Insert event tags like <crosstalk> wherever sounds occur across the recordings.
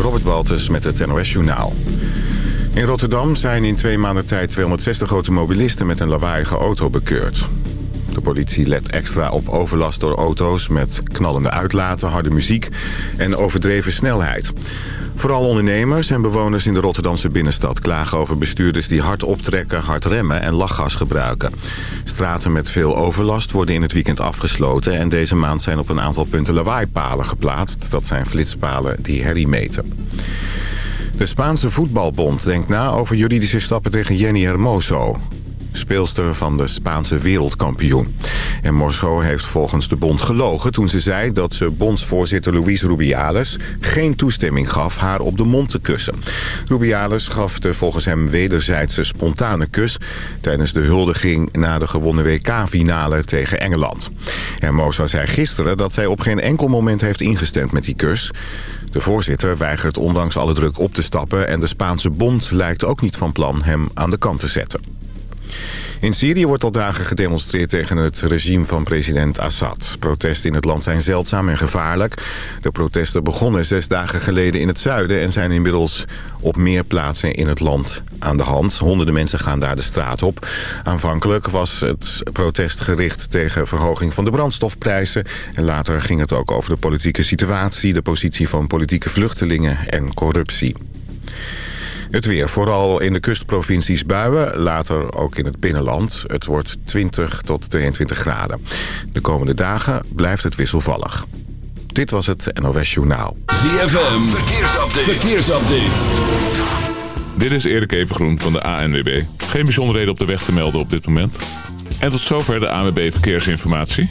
Robert Baltus met het NOS Journaal. In Rotterdam zijn in twee maanden tijd 260 automobilisten met een lawaaiige auto bekeurd. De politie let extra op overlast door auto's met knallende uitlaten, harde muziek en overdreven snelheid. Vooral ondernemers en bewoners in de Rotterdamse binnenstad klagen over bestuurders die hard optrekken, hard remmen en lachgas gebruiken. Straten met veel overlast worden in het weekend afgesloten en deze maand zijn op een aantal punten lawaaipalen geplaatst. Dat zijn flitspalen die herrie meten. De Spaanse voetbalbond denkt na over juridische stappen tegen Jenny Hermoso speelster van de Spaanse wereldkampioen. En Mosco heeft volgens de bond gelogen toen ze zei dat ze bondsvoorzitter Luis Rubiales geen toestemming gaf haar op de mond te kussen. Rubiales gaf de volgens hem wederzijdse spontane kus tijdens de huldiging na de gewonnen WK-finale tegen Engeland. Hermoso zei gisteren dat zij op geen enkel moment heeft ingestemd met die kus. De voorzitter weigert ondanks alle druk op te stappen... en de Spaanse bond lijkt ook niet van plan hem aan de kant te zetten. In Syrië wordt al dagen gedemonstreerd tegen het regime van president Assad. Protesten in het land zijn zeldzaam en gevaarlijk. De protesten begonnen zes dagen geleden in het zuiden... en zijn inmiddels op meer plaatsen in het land aan de hand. Honderden mensen gaan daar de straat op. Aanvankelijk was het protest gericht tegen verhoging van de brandstofprijzen. En later ging het ook over de politieke situatie... de positie van politieke vluchtelingen en corruptie. Het weer, vooral in de kustprovincies buien, later ook in het binnenland. Het wordt 20 tot 22 graden. De komende dagen blijft het wisselvallig. Dit was het NOS Journaal. ZFM, verkeersupdate. verkeersupdate. Dit is Erik Evengroen van de ANWB. Geen bijzonderheden op de weg te melden op dit moment. En tot zover de ANWB Verkeersinformatie.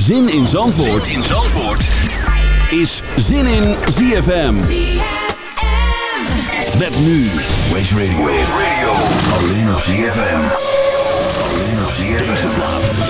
Zin in Zandvoort, zin in Zandvoort. is Zin in ZFM. Met nu Waze Radio. Waze Radio. Alleen op ZFM. Alleen op ZFM.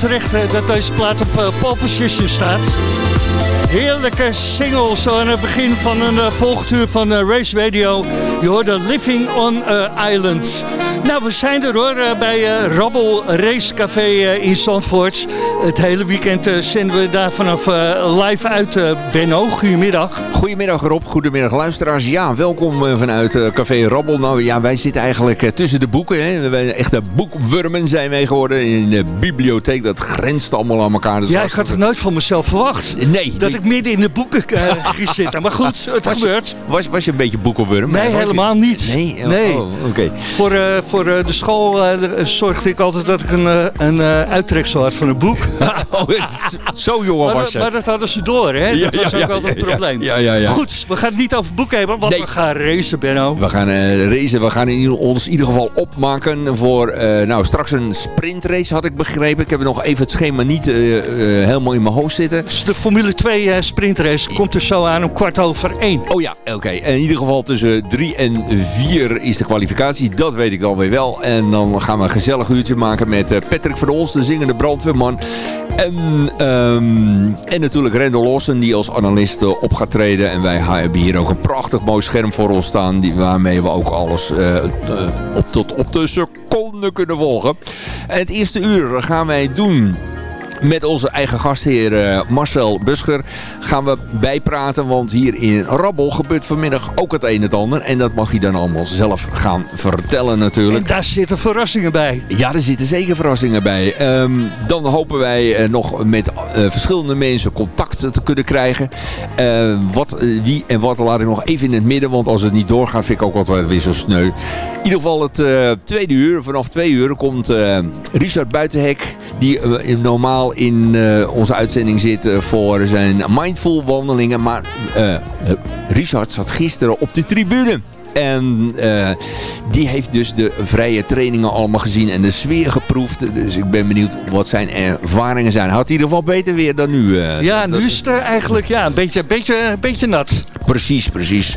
Terecht dat deze plaat op uh, staat. Heerlijke single zo aan het begin van een uh, van Race Radio. Je hoorde Living on Island. Nou, we zijn er hoor, bij uh, Rabbel Racecafé uh, in Zandvoort. Het hele weekend zenden we daar vanaf live uit. Benno, goedemiddag. Goedemiddag Rob, goedemiddag luisteraars. Ja, welkom vanuit Café Rabbel. Nou ja, wij zitten eigenlijk tussen de boeken. Hè. Wij, echte boekwurmen zijn wij geworden in de bibliotheek. Dat grenst allemaal aan elkaar. ja, ik had het nooit van mezelf verwacht. Nee. Dat ik midden in de boeken <laughs> ging zitten. Maar goed, het was gebeurt. Je, was, was je een beetje boekenwurm? Nee, helemaal niet. Nee? nee. Oh, oké. Okay. Voor voor uh, de school uh, zorgde ik altijd dat ik een, een uittreksel had van een boek. <laughs> oh, zo jong maar, was je. Maar dat hadden ze door, hè? Ja, dat was ja, ook ja, altijd een probleem. Goed, we gaan het niet over boeken hebben, want nee. we gaan racen, Benno. We gaan racen. We gaan in, ons in ieder geval opmaken voor nou, straks een sprintrace, had ik begrepen. Ik heb nog even het schema niet helemaal in mijn hoofd zitten. Dus de Formule 2 sprintrace komt er zo aan om kwart over één. Oh ja, oké. Okay. In ieder geval tussen drie en vier is de kwalificatie. Dat weet ik dan wel. En dan gaan we een gezellig uurtje maken met uh, Patrick van Ons, de zingende brandweerman. En, um, en natuurlijk Rendel Lawson, die als analist uh, op gaat treden. En wij hebben hier ook een prachtig mooi scherm voor ons staan. Die, waarmee we ook alles uh, op, tot op de seconde kunnen volgen. En het eerste uur gaan wij doen met onze eigen gastheer uh, Marcel Busker gaan we bijpraten. Want hier in Rabbel gebeurt vanmiddag ook het een en het ander. En dat mag hij dan allemaal zelf gaan vertellen natuurlijk. En daar zitten verrassingen bij. Ja, er zitten zeker verrassingen bij. Um, dan hopen wij uh, nog met uh, verschillende mensen contact te kunnen krijgen. wat, wie en wat laat ik nog even in het midden. Want als het niet doorgaat vind ik ook altijd weer zo sneu. In ieder geval het tweede uur. Vanaf twee uur komt Richard Buitenhek. Die normaal in uh, onze uitzending zit voor zijn mindful wandelingen. Maar uh, Richard zat gisteren op de tribune. En uh, die heeft dus de vrije trainingen allemaal gezien en de sfeer geproefd. Dus ik ben benieuwd wat zijn ervaringen zijn. Houdt in ieder geval beter weer dan nu. Uh, ja, nu is het eigenlijk ja, een beetje, beetje, beetje nat. Precies, precies.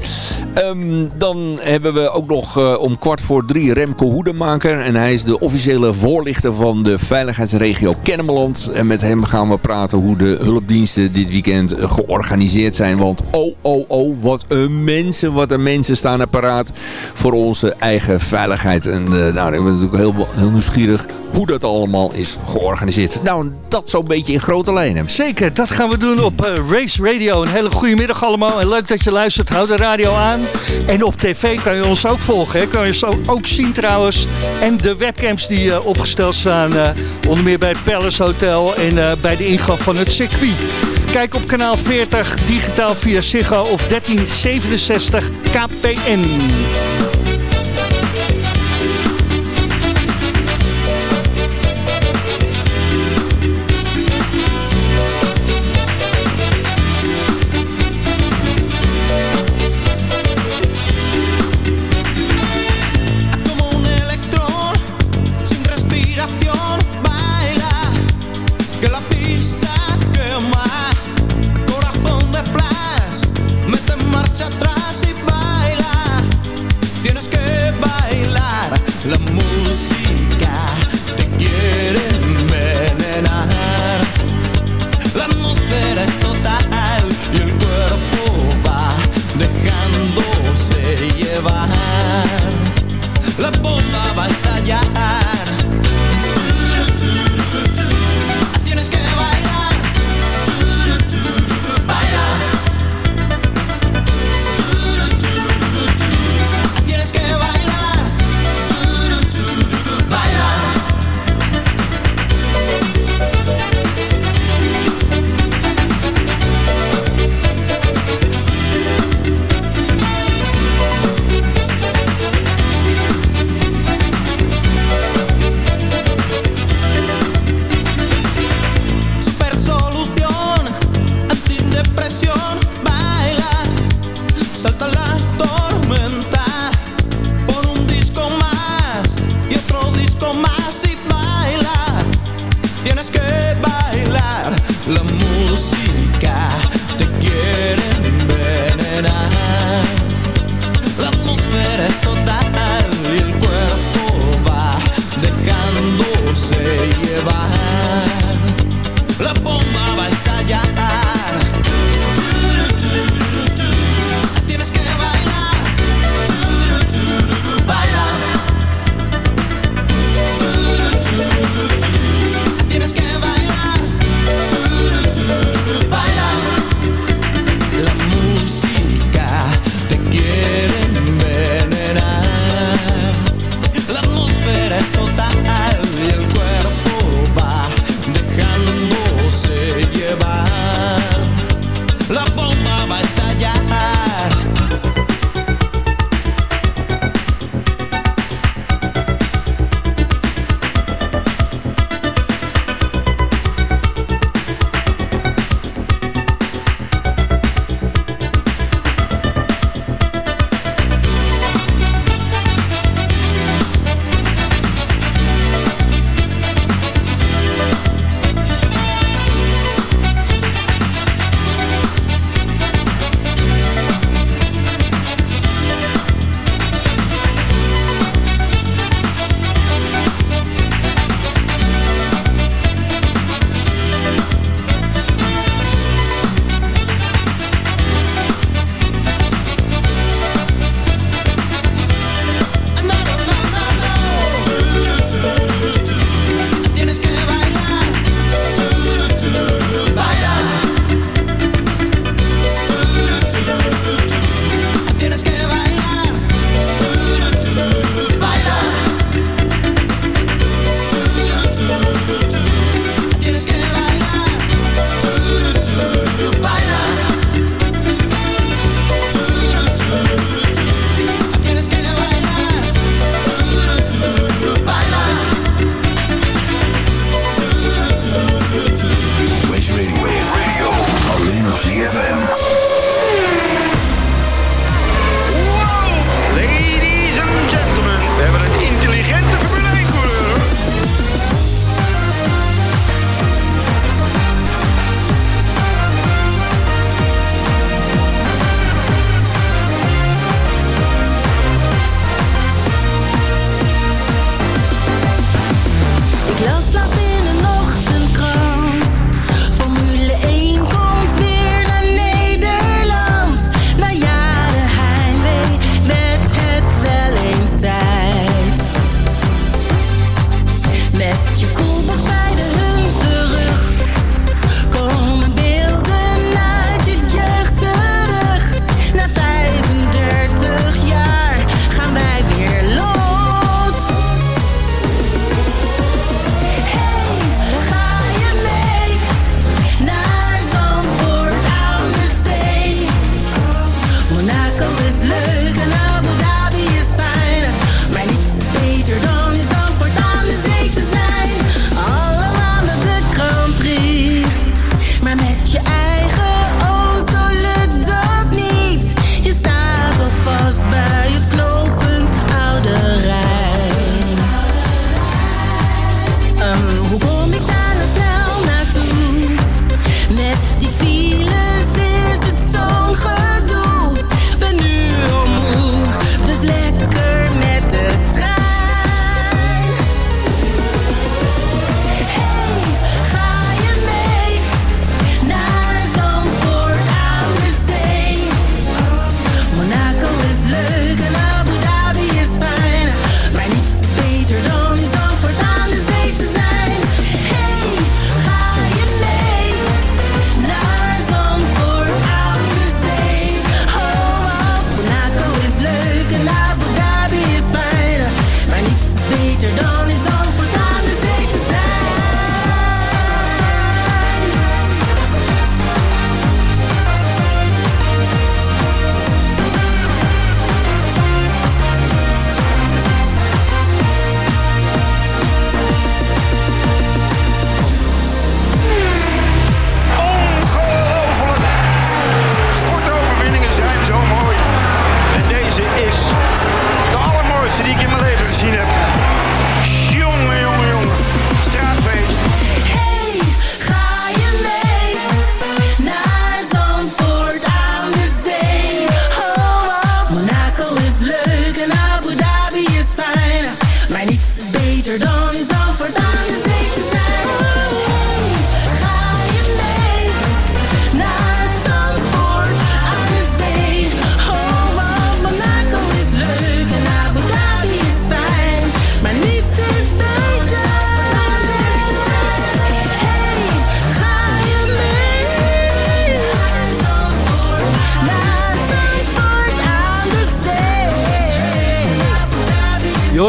Um, dan hebben we ook nog uh, om kwart voor drie Remco Hoedemaker. En hij is de officiële voorlichter van de veiligheidsregio Kennemerland. En met hem gaan we praten hoe de hulpdiensten dit weekend georganiseerd zijn. Want oh, oh, oh, wat een mensen, wat een mensen staan er paraat voor onze eigen veiligheid. En uh, nou, ik ben natuurlijk heel, heel nieuwsgierig hoe dat allemaal is georganiseerd. Nou, dat zo'n beetje in grote lijnen. Zeker, dat gaan we doen op uh, Race Radio. Een hele goede middag allemaal en leuk dat je luistert. Houd de radio aan. En op tv kan je ons ook volgen. Hè? Kan je ons ook zien trouwens. En de webcams die uh, opgesteld staan. Uh, onder meer bij het Palace Hotel en bij de ingang van het circuit. Kijk op kanaal 40, digitaal via Ziggo of 1367 KPN. la bomba va a estallar.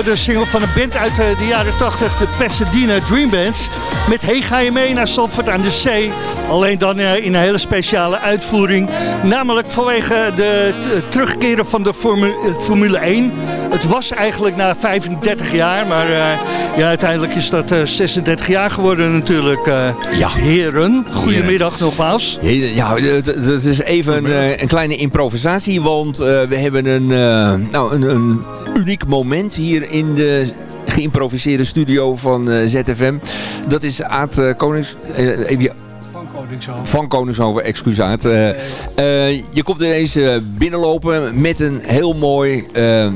De single van een band uit eh, de jaren 80, de Pasadena Dream Bands. Met Hey ga je mee naar Zandvoort aan de zee. Alleen dan eh, in een hele speciale uitvoering. Namelijk vanwege de terugkeren van de Formule, Formule 1. Het was eigenlijk na 35 jaar, maar ja, uiteindelijk is dat 36 jaar geworden natuurlijk. ja. Heren, goedemiddag nogmaals. Ja, het is even een, een, kleine improvisatie, want we hebben een, nou, een, een uniek moment hier in de geïmproviseerde studio van uh, eh, ZFM. Dat is Aad uh, Konings... Uh, even, van Koningshoven. Van Koningshoven, excusaat. Uh, je komt ineens binnenlopen met een heel mooi...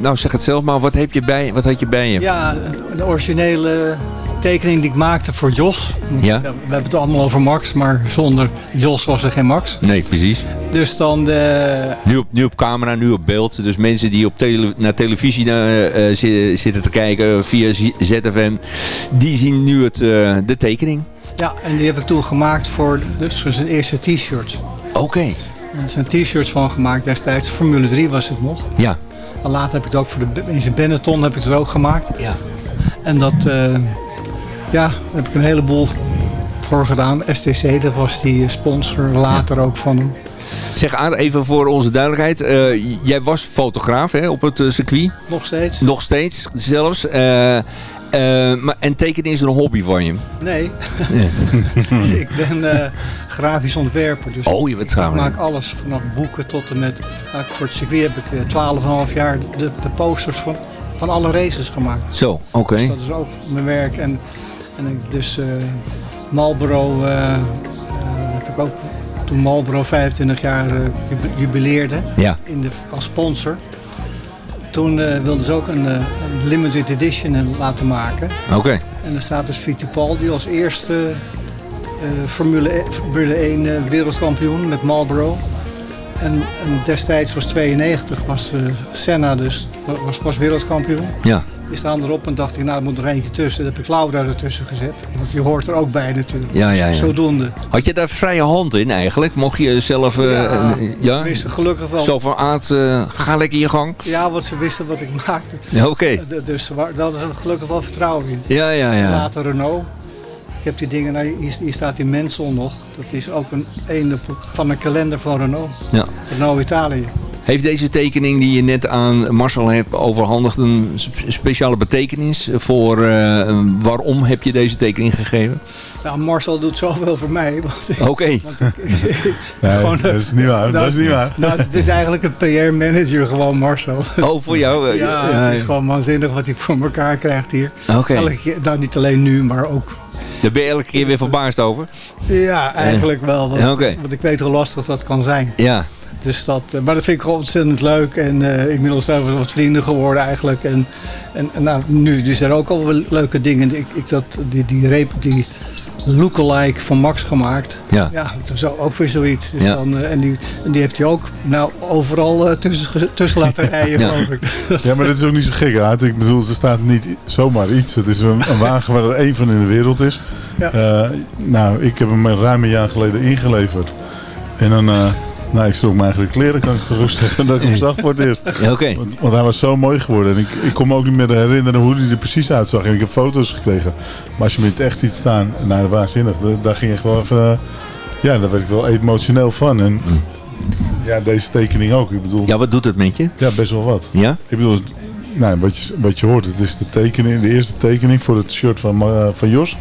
nou, zeg het zelf maar. Wat, heb je bij, wat had je bij je? Ja, een originele tekening die ik maakte voor Jos. Ja? We hebben het allemaal over Max, maar zonder Jos was er geen Max. Nee, precies. Dus dan de... Nu op, nu op camera, nu op beeld. Dus mensen die op tele, naar televisie uh, zitten te kijken via ZFM, die zien nu het, uh, de tekening. Ja, en die heb ik toen gemaakt voor, dus voor zijn eerste t-shirts. Oké. Okay. Er zijn t-shirts van gemaakt destijds. Formule 3 was het nog. Ja. En later heb ik het ook voor de, in zijn Benetton heb ik het ook gemaakt. Ja. En dat, ja, daar heb ik een heleboel voor gedaan. STC, dat was die sponsor later ook van hem. Zeg aan, even voor onze duidelijkheid. Uh, jij was fotograaf hè, op het uh, circuit. Nog steeds. Nog steeds, zelfs. Uh, maar, en tekenen is een hobby van je? Nee. <laughs> ik ben grafisch ontwerper. Dus oh, je bent Ik maak alles, vanaf boeken tot en met... Nou, voor het circuit heb ik 12,5 jaar de, de posters van, van alle races gemaakt. Zo, oké. Dus dat is ook mijn werk. En en dus uh, Marlboro uh, heb ik ook toen Marlboro 25 jaar jubileerde ja. in de, als sponsor. Toen wilden ze ook een, een, limited edition laten maken. Oké. En er staat dus Fittipaldi als eerste Formule, e, Formule 1 wereldkampioen met Marlboro. En, en, destijds was 92 was Senna dus was, was wereldkampioen. Ja. Die staan erop en dacht ik, nou, er moet nog eentje tussen. Dan heb ik Laura ertussen gezet. Want die hoort er ook bij natuurlijk. Ja, ja, ja. Zodoende. Had je daar vrije hand in eigenlijk? Mocht je zelf... Uh, ja, ja? wisten gelukkig wel. Zo van aard, uh, ga lekker je gang. Ja, want ze wisten wat ik maakte. Ja, Oké. Okay. Dus daar is gelukkig wel vertrouwen in. Ja, ja, ja. Later Renault. Ik heb die dingen, nou, hier, hier staat die Mensel nog. Dat is ook een, een van een kalender van Renault. Ja. Renault Italië. Heeft deze tekening die je net aan Marcel hebt overhandigd een speciale betekenis voor uh, waarom heb je deze tekening gegeven? Nou, Marcel doet zoveel voor mij. <laughs> Oké. Okay. nee, <laughs> dat is niet waar. dat is niet waar. Nou, het is eigenlijk een PR-manager gewoon, Marcel. Oh, voor jou? ja, het is gewoon waanzinnig wat hij voor elkaar krijgt hier. Oké. Okay. Nou, niet alleen nu, maar ook daar ben je elke keer weer verbaasd over? Ja, eigenlijk wel. Want, okay. want ik weet hoe lastig dat kan zijn. Ja. Dus dat, eh, maar dat vind ik gewoon ontzettend leuk. En uh, inmiddels zijn we wat vrienden geworden eigenlijk. En, en, en nou, nu dus er ook al wel leuke dingen. Ik, ik dat, die, die, reep, die lookalike van Max gemaakt. Ja. Ja, dat is ook weer zoiets. Dus ja. dan, uh, en, die, en die heeft hij ook nou, overal uh, tussen, tussen laten <laughs> rijden, ja. geloof ik. <laughs> ja, maar dat is ook niet zo gek, Aad. Ik bedoel, er staat niet zomaar iets. Het is een, een wagen waar er één van in de wereld is. Ja. Uh, nou, ik heb hem ruim een jaar geleden ingeleverd. En dan... Nou, ik sloeg mijn eigen kleren, kan ik gerust zeggen, dat ik hem zag voor het eerst. Ja, okay. want, want, hij was zo mooi geworden. En ik, ik kon me ook niet meer herinneren hoe hij er precies uitzag. En ik heb foto's gekregen. Maar als je me in het echt ziet staan, nou, waanzinnig. Daar, daar ging je gewoon even... Ja, daar werd ik wel emotioneel van. En mm. ja, deze tekening ook. Ik bedoel, ja, wat doet het met je? Ja, best wel wat. Ja? Ik bedoel, nou, wat, je, wat je hoort, het is de tekening, de eerste tekening voor het shirt van, uh, van Jos.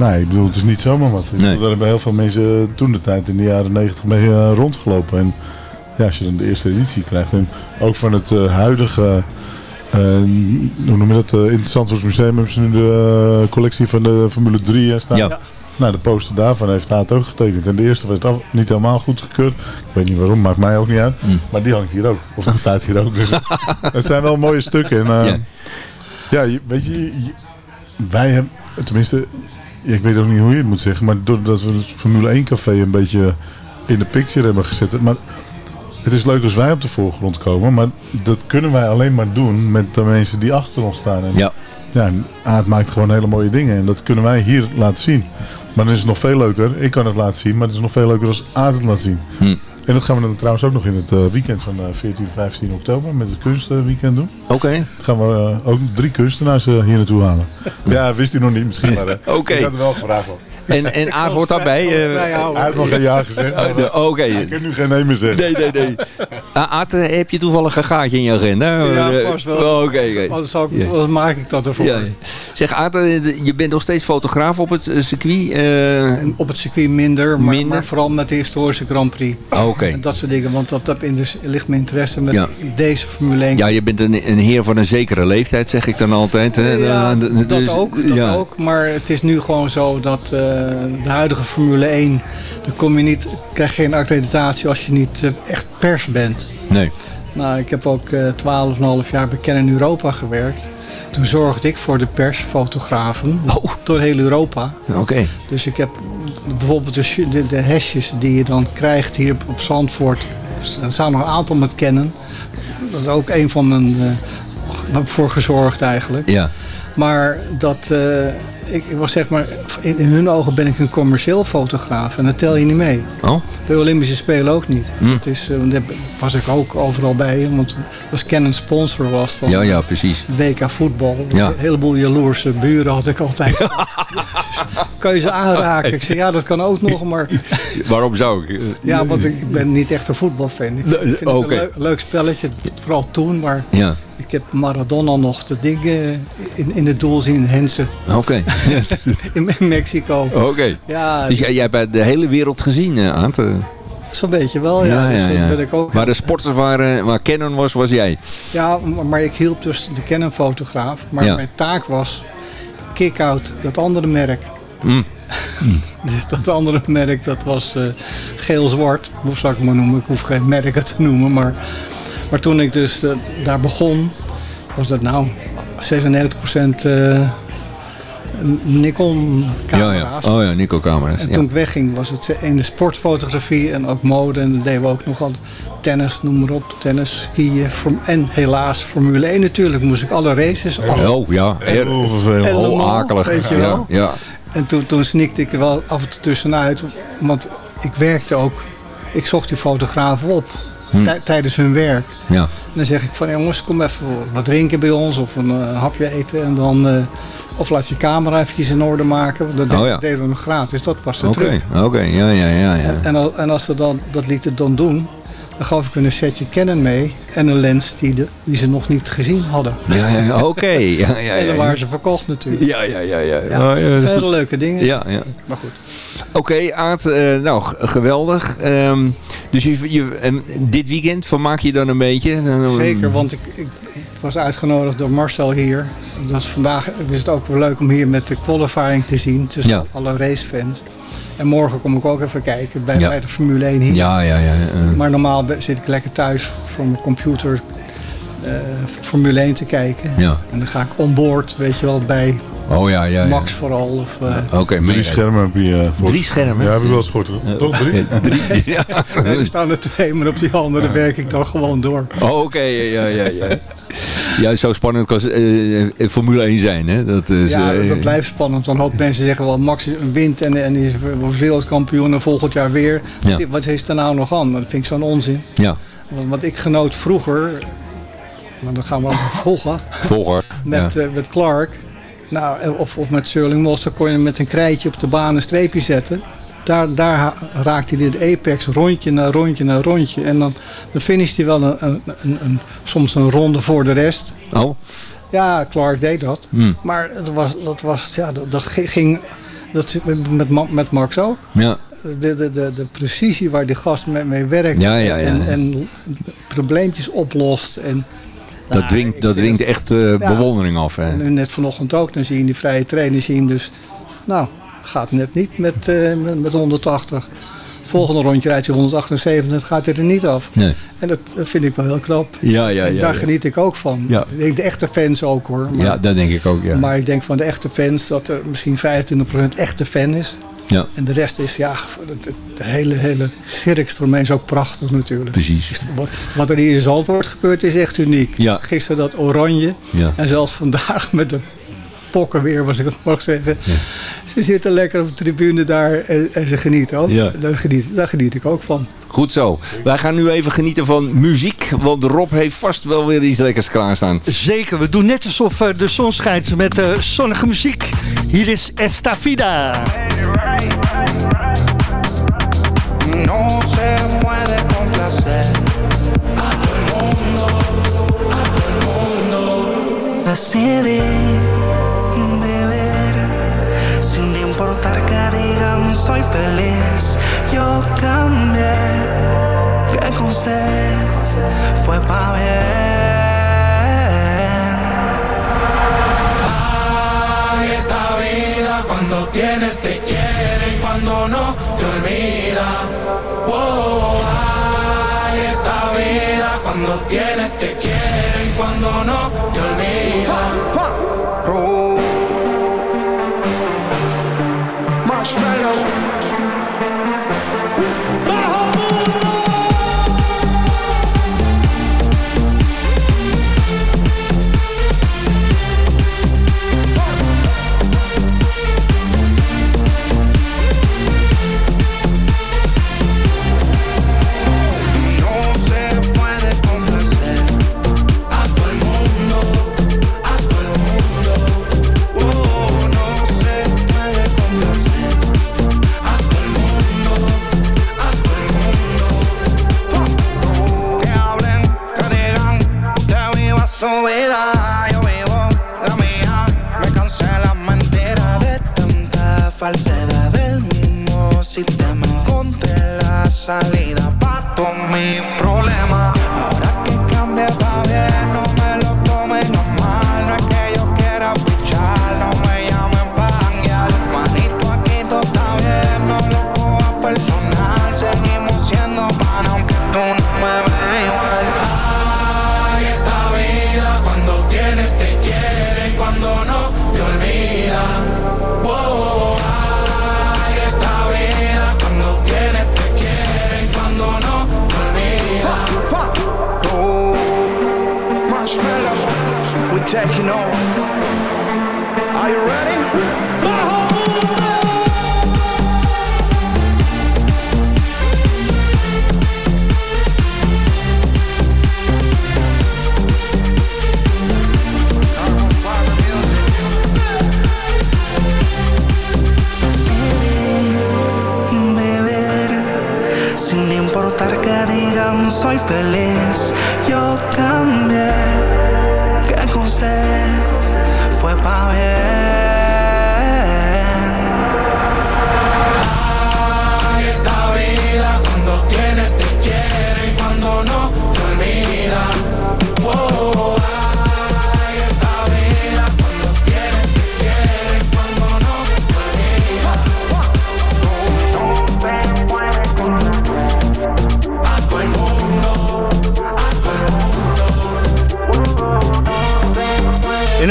Nee, ik bedoel, het is niet zomaar wat. Nee. Daar hebben heel veel mensen toen de tijd in de jaren negentig mee uh, rondgelopen. En ja, als je dan de eerste editie krijgt. En ook van het uh, huidige, uh, hoe noem je dat, in het Zandvoorts Museum hebben ze nu de collectie van de Formule 3 staan. Ja. Nou, de poster daarvan heeft Taat ook getekend. En de eerste werd af, niet helemaal goedgekeurd. Ik weet niet waarom, maakt mij ook niet uit. Mm. Maar die hangt hier ook. Of die staat hier ook. Dus <laughs> het zijn wel mooie stukken. En, ja. weet je, wij hebben, tenminste, ik weet ook niet hoe je het moet zeggen, maar doordat we het Formule 1 café een beetje in de picture hebben gezet. Maar het is leuk als wij op de voorgrond komen, maar dat kunnen wij alleen maar doen met de mensen die achter ons staan. En ja. ja, Aad maakt gewoon hele mooie dingen en dat kunnen wij hier laten zien. Maar dan is het nog veel leuker. Ik kan het laten zien, maar het is nog veel leuker als Aad het laat zien. Hm. En dat gaan we dan trouwens ook nog in het eh, weekend van eh 14, 15 oktober met het kunstweekend doen. Oké. Dan gaan we eh, ook drie kunstenaars eh, hier naartoe halen. <laughs> ja, wist u nog niet misschien, maar eh, Oké. ik had het wel gevraagd. En, en Aard hoort daarbij. Eh. Hij heeft nog geen ja gezegd, de- eh, Oké. ik kan nu geen nee meer zeggen. Nee, nee, nee. Ah, Aard, eh, heb je toevallig een gaatje in je agenda? Ja, Eh, vast wel. oh, Oké, oké. Anders, zal ik- Ja. anders maak ik dat ervoor. Ja. Zeg Aard, je bent nog steeds fotograaf op het circuit. eh, Op het circuit minder, maar, Minder? maar vooral met de historische Grand Prix. Oké. En dat soort dingen, want dat, dat in ligt mijn interesse met Ja. deze Formule 1. Ja, je bent een, een heer van een zekere leeftijd, zeg ik dan altijd. Hè? Ja, dat dus- ook, dat ja. ook. Maar het is nu gewoon zo dat eh, de huidige Formule 1... Dan kom je niet, krijg je geen accreditatie als je niet eh, echt pers bent. Nee. Nou, ik heb ook eh 12,5 jaar bij Canon Europa gewerkt. Toen zorgde ik voor de persfotografen Oh. door heel Europa. Oké. Dus ik heb bijvoorbeeld de, de, de hesjes die je dan krijgt hier op, op Zandvoort. Er staan nog een aantal met kennen. Dat is ook een van mijn... eh, voor gezorgd eigenlijk. Ja. Maar dat... eh, ik, was zeg maar... In, in hun ogen ben ik een commercieel fotograaf. En dat tel je niet mee. Oh? De Olympische Spelen ook niet. Hm. Dat is, eh, daar was ik ook overal bij. Want als Canon sponsor was dan... Ja, ja, precies. WK voetbal. Ja. Een heleboel jaloerse buren had ik altijd. <laughs> kan je ze aanraken? Ik zei, ja, dat kan ook nog, maar... <laughs> Waarom zou ik? Ja, want ik ben niet echt een voetbalfan. Ik vind het een leuk, leuk spelletje, vooral toen. Maar Ja, ik heb Maradona nog de dingen in, in het doel zien hensen oké. <laughs> in, in Mexico. Oké. Ja, Dus jij, jij hebt de hele wereld gezien, eh, Aad? Eh? zo'n beetje wel. Ja, dus dat ben ik ook. Waar de sporters waren, waar Canon was, was jij. Ja, maar, ik hielp dus de Canon-fotograaf. Maar Ja. mijn taak was kick-out, dat andere merk. Mm. <laughs> Dus dat andere merk, dat was eh, geel-zwart. Hoe zou ik het maar noemen? Ik hoef geen merken te noemen. Maar, maar toen ik dus eh, daar begon, was dat nou 96% eh Nikon Ja, camera's. ja. Oh ja, Nico camera's. En Ja. toen ik wegging was het in de sportfotografie en ook mode. En dan deden we ook nog wat tennis, noem maar op. Tennis, skiën. En helaas Formule 1 natuurlijk. Moest ik alle races af. Oh ja, Heel vervelend. Oh, akelig. weet je ja, wel. ja. En toen, toen sneakte ik er wel af en toe tussenuit. Want ik werkte ook. Ik zocht die fotograaf op. Hm. tij- tijdens hun werk. ja. En dan zeg ik van jongens, kom even wat drinken bij ons. Of een eh, hapje eten. En dan... eh, of laat je camera eventjes in orde maken. want Dat Oh ja. deden we nog gratis. Dat was de Oké, truc. oké, ja, ja, ja. ja. En, en als ze dan, dat lieten dan doen, dan gaf ik hun een setje Canon mee en een lens die, de, die ze nog niet gezien hadden. Ja, ja, oké. <laughs> Ja, ja, en dan waren ze verkocht natuurlijk. Ja, ja, ja, ja. Ja, Oh, ja, dat dus zijn hele leuke dingen. ja, ja. Maar goed. Oké, Aad, eh, nou, geweldig. Ehm, dus je, je, en dit weekend vermaak je dan een beetje? Zeker, want ik, ik, was uitgenodigd door Marcel hier. Dat is vandaag is het ook wel leuk om hier met de qualifying te zien tussen Ja. alle racefans. En morgen kom ik ook even kijken bij, Ja. bij de Formule 1 hier. Ja, ja, ja. Maar normaal zit ik lekker thuis voor mijn computer eh, Formule 1 te kijken. ja. En dan ga ik onboard, weet je wel, bij Oh ja, ja. ja. Max vooral. Of, eh, Oké, Drie schermen heb je eh, voor. Drie schermen? Ja, heb ik wel eens gehoord. Toch drie? Drie, <laughs> ja. er staan er twee, maar op die andere werk ik dan gewoon door. Oh, Oké, ja, ja, ja. Ja, zo spannend kan eh, Formule 1 zijn, hè? Dat is, Ja, eh, dat, dat blijft spannend. Dan hoop mensen zeggen wel, Max wint en, en is wereldkampioen en volgend jaar weer. Ja. Wat, wat is er nou nog aan? Dat vind ik zo'n onzin. Ja, Want wat ik genoot vroeger, maar dan gaan we volgen, volger. met, ja. met Clark. Nou, eh, of, of met Sterling Moss, dan kon je met een krijtje op de baan een streepje zetten. Daar, daar raakte hij de apex rondje na rondje na rondje. En dan, dan finisht hij wel een, een, een, soms een ronde voor de rest. Oh, Ja, Clark deed dat. hm. Maar het was, dat, was, ja, dat, dat ging... Dat, met, met Max ook. ja. De, de, de, de precisie waar die gast mee, mee werkt. Ja, ja, ja. En, en probleempjes oplost. En, Dat Nou, dwingt, dat dwingt echt eh, Ja. bewondering af. Hè? En net vanochtend ook, dan zie je in die vrije training zie je hem dus, nou, gaat net niet met, eh, met, met 180. Het volgende rondje rijdt hij 178, gaat hij er niet af. Nee. En dat, vind ik wel heel knap. Ja, ja, en ja. daar geniet ik ook van. Ja. Ik denk de echte fans ook hoor. Maar, Ja, dat denk ik ook, ja. maar ik denk van de echte fans dat er misschien 25% echte fan is. Ja, En de rest is, ja, de hele, hele circus eromheen is ook prachtig natuurlijk. precies. Wat, wat er hier in Zandvoort gebeurt is echt uniek. Ja. Gisteren dat oranje. Ja. En zelfs vandaag met de pokken weer, was ik het mag zeggen. ze zitten lekker op de tribune daar en, en ze genieten ook. Ja. Daar, geniet, daar geniet ik ook van. Goed zo. Wij gaan nu even genieten van muziek. Want Rob heeft vast wel weer iets lekkers klaarstaan. Zeker, we doen net alsof eh, de zon schijnt met eh, zonnige muziek. Hier is Esta Vida. No se puede complacer a todo el mundo, a todo el mundo. Decidí feliz. Yo cambié, que con usted fue pa' bien. Taking over.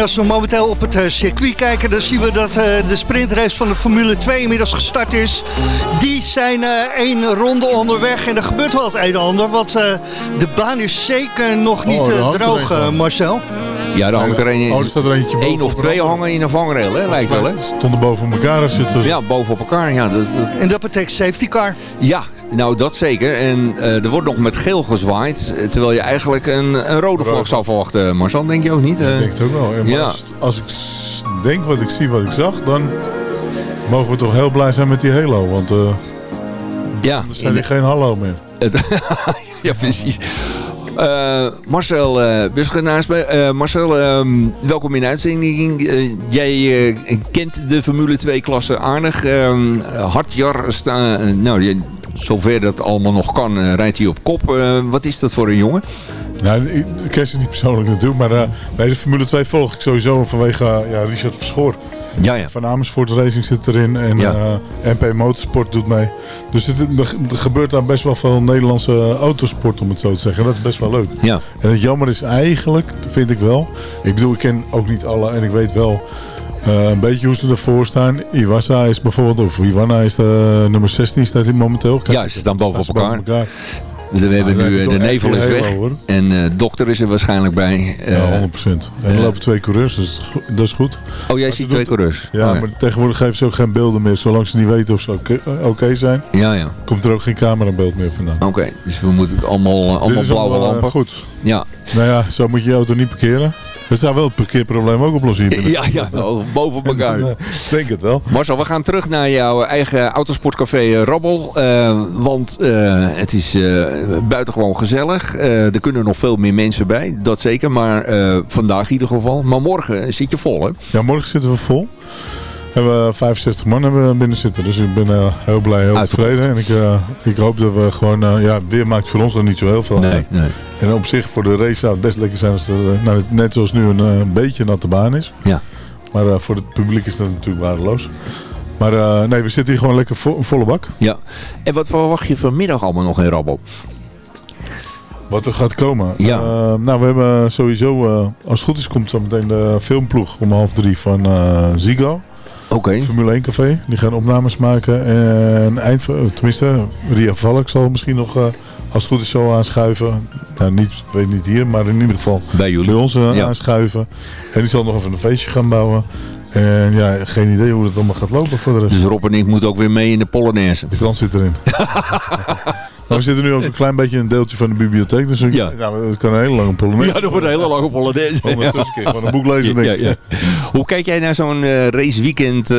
Als we momenteel op het eh, circuit kijken, dan zien we dat eh, de sprintrace van de Formule 2 inmiddels gestart is. Die zijn eh, één ronde onderweg en er gebeurt wel het een en ander, want eh, de baan is zeker nog niet Oh, droog. Marcel. Ja, daar hangt er een, Oh, er staat er eentje één boven of twee hangen in een vangrail, hè? lijkt wel, hè? Ze stonden boven elkaar zo Ja, boven op elkaar. Ja, dat, dat- En dat betekent safety car. ja, nou dat zeker. En eh, er wordt nog met geel gezwaaid. eh, Terwijl je eigenlijk een, een rode vlag zou verwachten. Marsan, denk je ook niet? Eh, Ik denk het ook wel. Ja. als, als ik denk wat ik zie, wat ik zag, dan mogen we toch heel blij zijn met die halo. Want eh ja, er zijn er geen hallo meer. Het- <laughs> ja, precies. Eh, Marcel uh, uh, Marcel, ehm, welkom in de uitzending. Eh, jij eh, kent de Formule 2-klasse aardig. Ehm, Hartjar, eh, nou, je- zover dat allemaal nog kan, eh, rijdt hij op kop. Eh, wat is dat voor een jongen? Nou, ik, ik ken ze niet persoonlijk natuurlijk, maar eh, bij de Formule 2 volg ik sowieso vanwege ja, Richard Verschoor. Ja, ja. Van Amersfoort Racing zit erin en Ja. MP Motorsport doet mee. Dus het, er, er gebeurt daar best wel veel Nederlandse autosport, om het zo te zeggen. Dat is best wel leuk. Ja. En het jammer is eigenlijk, vind ik wel. Ik bedoel, ik ken ook niet alle en ik weet wel eh, een beetje hoe ze ervoor staan. Iwasa is bijvoorbeeld, of Iwana is de nummer 16, staat hij momenteel. Ja, ze staan boven op elkaar. We hebben dan heb nu eh, de nevel is weg. hoor. En eh, dokter is er waarschijnlijk bij. Eh, Ja, 100%. En er eh, lopen twee coureurs, dus dat is goed. oh, jij ziet twee coureurs. Ja, Oké. maar tegenwoordig geven ze ook geen beelden meer. Zolang ze niet weten of ze oké zijn, Ja, ja. komt er ook geen camerabeeld meer vandaan. Oké, dus we moeten allemaal, eh, allemaal blauwe allemaal, eh, lampen. goed. Ja. Nou ja, zo moet je je auto niet parkeren. Dat zou wel het parkeerprobleem ook oplossen. Ja, ja, nou, boven <laughs> elkaar. Ik denk het wel. Marcel, we gaan terug naar jouw eigen autosportcafé eh, Rabbel. Eh, want eh, het is eh, buitengewoon gezellig. Er kunnen nog veel meer mensen bij, dat zeker. Maar vandaag in ieder geval. Maar morgen zit je vol, hè? Ja, morgen zitten we vol. We hebben 65 man hebben we binnen zitten. Dus ik ben eh, heel blij, heel Uitverkocht. tevreden. En ik, eh, ik hoop dat we gewoon... eh, ja, weer maakt voor ons nog niet zo heel veel uit. nee. En op zich voor de race zou het best lekker zijn als er nou, net zoals nu een, een beetje natte baan is. Ja. Maar voor het publiek is dat natuurlijk waardeloos. Maar nee, we zitten hier gewoon lekker vo- volle bak. Ja. En wat verwacht je vanmiddag allemaal nog in Rabbel? Wat er gaat komen. Ja. Nou, we hebben sowieso, als het goed is, komt zo meteen de filmploeg om half drie van eh Zigo. Oké. Formule 1 Café. Die gaan opnames maken. En eind, tenminste, Ria Valk zal misschien nog, eh, als het goed is, zo aanschuiven. Nou, niet, weet niet hier, maar in ieder geval Bij jullie. bij ons eh, Ja. aanschuiven. En die zal nog even een feestje gaan bouwen. En ja, geen idee hoe dat allemaal gaat lopen voor de rest. Dus Rob en ik moeten ook weer mee in de Polonaise. De krant zit erin. <laughs> maar we zitten nu ook een klein beetje in een deeltje van de bibliotheek. Dus ik- Ja. ja. het kan een hele lange polonaise. Ja, dat wordt een hele lange Polonaise. <laughs> Ondertussen gewoon een boek lezen, denk ik. Ja, ja. Hoe kijk jij naar zo'n eh, raceweekend? eh,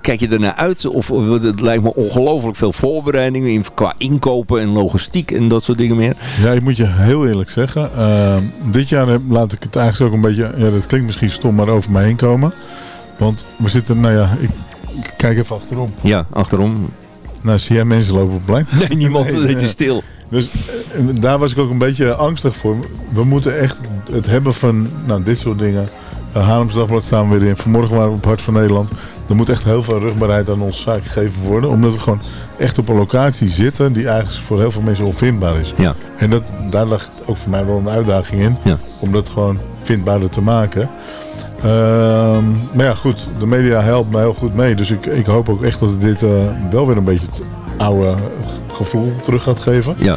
kijk je ernaar uit? Of, of het lijkt me ongelooflijk veel voorbereidingen in, qua inkopen en logistiek en dat soort dingen meer. Ja, ik moet je heel eerlijk zeggen. eh, dit jaar heb- laat ik het eigenlijk ook een beetje... Ja, dat klinkt misschien stom, maar over me heen komen. Want we zitten, nou ja, ik kijk even achterom. Ja, achterom. Nou, zie jij mensen lopen op plein? Nee, niemand. Nee, is stil. Dus eh, daar was ik ook een beetje angstig voor. We moeten echt het hebben van nou, dit soort dingen. Uh, Haarlemsdagblad staan we weer in. Vanmorgen waren we op Hart van Nederland. Er moet echt heel veel rugbaarheid aan onze zaak gegeven worden. Omdat we gewoon echt op een locatie zitten die eigenlijk voor heel veel mensen onvindbaar is. Ja. En dat, daar lag ook voor mij wel een uitdaging in. Ja. Om dat gewoon vindbaarder te maken. Ehm, maar ja, goed. De media helpt mij heel goed mee. Dus ik, ik hoop ook echt dat dit eh, wel weer een beetje het oude gevoel terug gaat geven. Ja.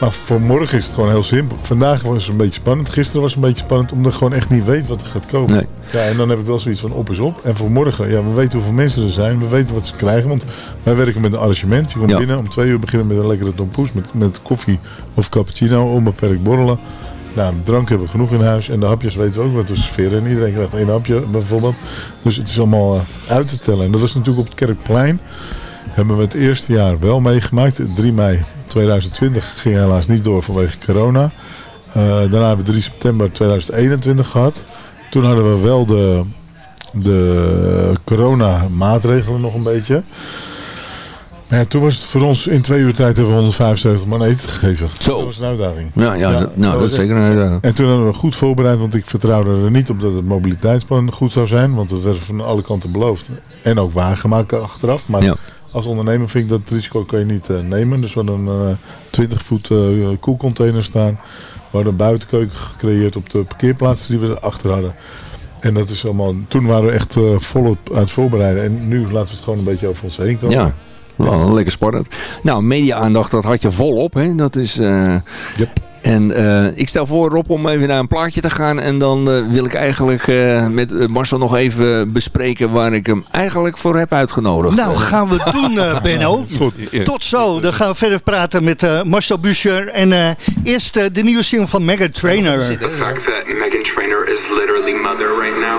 Maar voor morgen is het gewoon heel simpel. Vandaag was het een beetje spannend. Gisteren was het een beetje spannend omdat ik gewoon echt niet weet wat er gaat komen. Nee. Ja, en dan heb ik wel zoiets van op is op. En voor morgen, ja, we weten hoeveel mensen er zijn. We weten wat ze krijgen. Want wij werken met een arrangement. Je komt Ja. binnen om twee uur beginnen met een lekkere tompoes. Met, met koffie of cappuccino, onbeperkt borrelen. Nou, drank hebben we genoeg in huis. En de hapjes weten we ook wat we serveren. En iedereen krijgt één hapje bijvoorbeeld. Dus het is allemaal eh, uit te tellen. En dat was natuurlijk op het Kerkplein. Hebben we het eerste jaar wel meegemaakt. 3 mei 2020 ging helaas niet door vanwege corona. Eh, daarna hebben we 3 september 2021 gehad. Toen hadden we wel de, de corona maatregelen nog een beetje. Maar ja, toen was het voor ons in twee uur tijd hebben we 175 man eten gegeven. Zo. Dat was een uitdaging. Ja, ja, nou, dat is echt- zeker een uitdaging. En toen hadden we goed voorbereid, want ik vertrouwde er niet op dat het mobiliteitsplan goed zou zijn. Want dat werd van alle kanten beloofd. En ook waargemaakt achteraf. Maar Ja. als ondernemer vind ik dat risico kan je niet eh, nemen. Dus we hadden een eh, 20 voet eh, koelcontainer staan. We hadden een buitenkeuken gecreëerd op de parkeerplaatsen die we erachter hadden. En dat is allemaal, toen waren we echt eh, volop aan het voorbereiden. En nu laten we het gewoon een beetje over ons heen komen. Ja, wel lekker spannend. Nou, media-aandacht, dat had je volop. Hè? Dat is... eh, Yep. En eh, ik stel voor Rob om even naar een plaatje te gaan. En dan eh, wil ik eigenlijk eh, met Marcel nog even bespreken waar ik hem eigenlijk voor heb uitgenodigd. Nou, gaan we doen, eh, <laughs> Benno. Ja. Tot zo. Dan gaan we verder praten met eh, Marcel Buscher. En eh, eerst de nieuwe single van Mega Trainer. The fact that Megan Trainor is literally mother right now.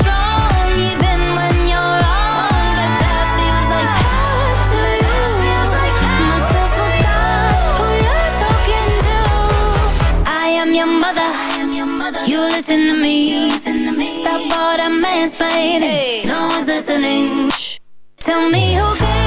You listen to me. Stop all the mansplaining. No one's listening. Shh. Tell me who gave